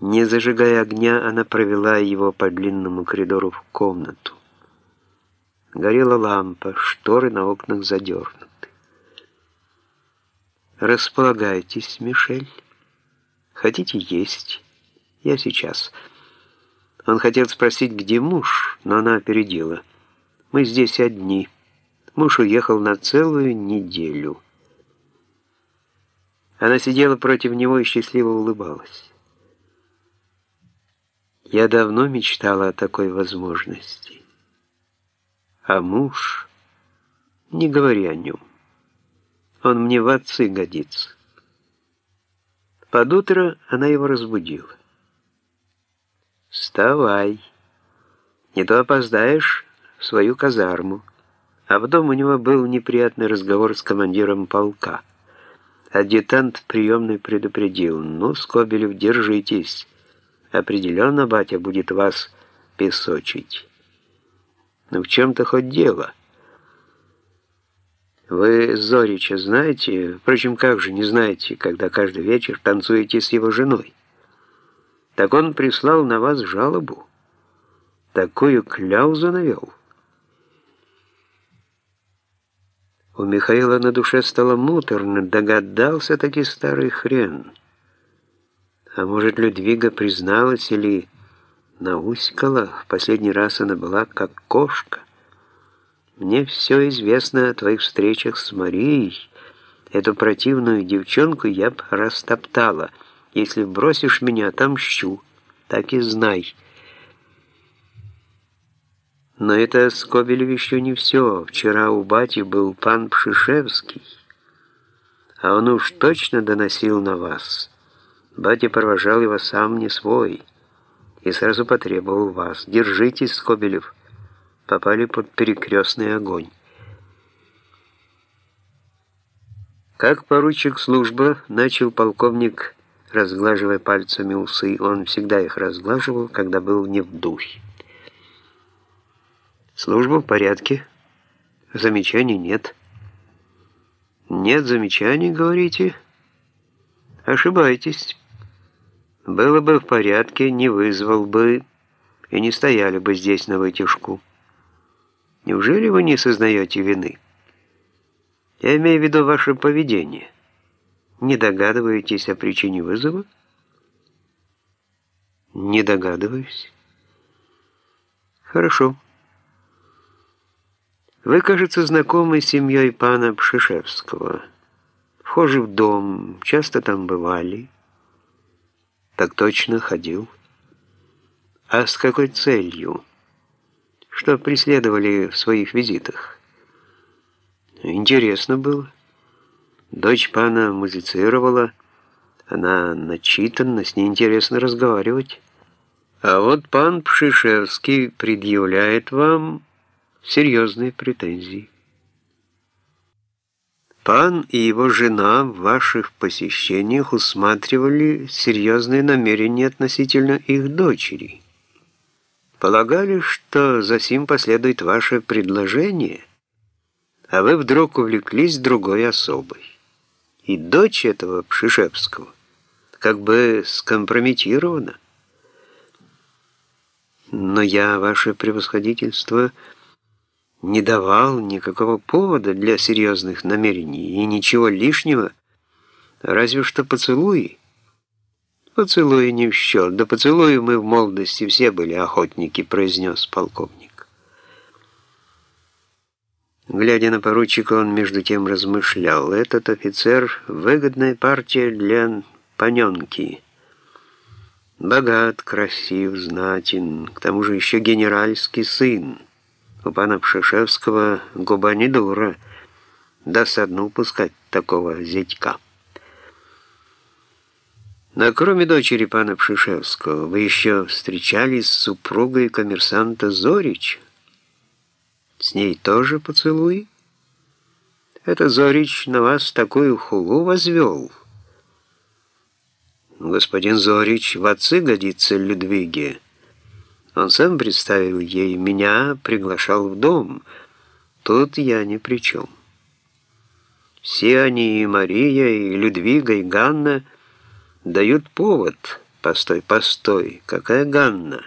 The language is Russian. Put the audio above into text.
Не зажигая огня, она провела его по длинному коридору в комнату. Горела лампа, шторы на окнах задернуты. «Располагайтесь, Мишель. Хотите есть? Я сейчас». Он хотел спросить, где муж, но она опередила. «Мы здесь одни. Муж уехал на целую неделю». Она сидела против него и счастливо улыбалась. Я давно мечтала о такой возможности. А муж... Не говори о нем. Он мне в отцы годится. Под утро она его разбудила. «Вставай, не то опоздаешь в свою казарму». А дом у него был неприятный разговор с командиром полка. Адъютант приемный предупредил, «Ну, Скобелев, держитесь». Определенно батя будет вас песочить. Но в чем-то хоть дело. Вы Зорича знаете? Впрочем, как же не знаете, когда каждый вечер танцуете с его женой? Так он прислал на вас жалобу. Такую кляузу навел. У Михаила на душе стало муторно, догадался таки старый хрен. А может, Людвига призналась или науськала? В последний раз она была как кошка. Мне все известно о твоих встречах с Марией. Эту противную девчонку я б растоптала. Если бросишь меня, отомщу. Так и знай. Но это Скобелев еще не все. Вчера у бати был пан Пшишевский, а он уж точно доносил на вас». Батя провожал его сам не свой и сразу потребовал вас. Держитесь, Скобелев. Попали под перекрестный огонь. Как поручик службы, начал полковник, разглаживая пальцами усы. Он всегда их разглаживал, когда был не в духе. Служба в порядке. Замечаний нет. Нет замечаний, говорите? Ошибаетесь. Было бы в порядке, не вызвал бы и не стояли бы здесь на вытяжку. Неужели вы не сознаете вины? Я имею в виду ваше поведение. Не догадываетесь о причине вызова? Не догадываюсь. Хорошо. Вы, кажется, знакомы с семьей пана Пшишевского. Вхожи в дом, часто там бывали. Так точно ходил. А с какой целью? Что преследовали в своих визитах? Интересно было. Дочь пана музицировала, она начитана, с ней интересно разговаривать. А вот пан Пшишевский предъявляет вам серьезные претензии. Пан и его жена в ваших посещениях усматривали серьезные намерения относительно их дочери. Полагали, что за сим последует ваше предложение, а вы вдруг увлеклись другой особой. И дочь этого Пшишевского как бы скомпрометирована. Но я, ваше превосходительство, не давал никакого повода для серьезных намерений и ничего лишнего, разве что поцелуи. Поцелуи не в счет, да поцелуи мы в молодости все были охотники, произнес полковник. Глядя на поручика, он между тем размышлял. Этот офицер — выгодная партия для паненки. Богат, красив, знатен, к тому же еще генеральский сын. У пана Пшишевского губа не дура. Досадно упускать такого зятька. Но кроме дочери пана Пшишевского, вы еще встречались с супругой коммерсанта Зорич? С ней тоже поцелуй? Это Зорич на вас такую хулу возвел. Господин Зорич в отцы годится Людвиге. Он сам представил ей, меня приглашал в дом. Тут я ни при чем. Все они, и Мария, и Людвига, и Ганна, дают повод Постой, постой, какая Ганна?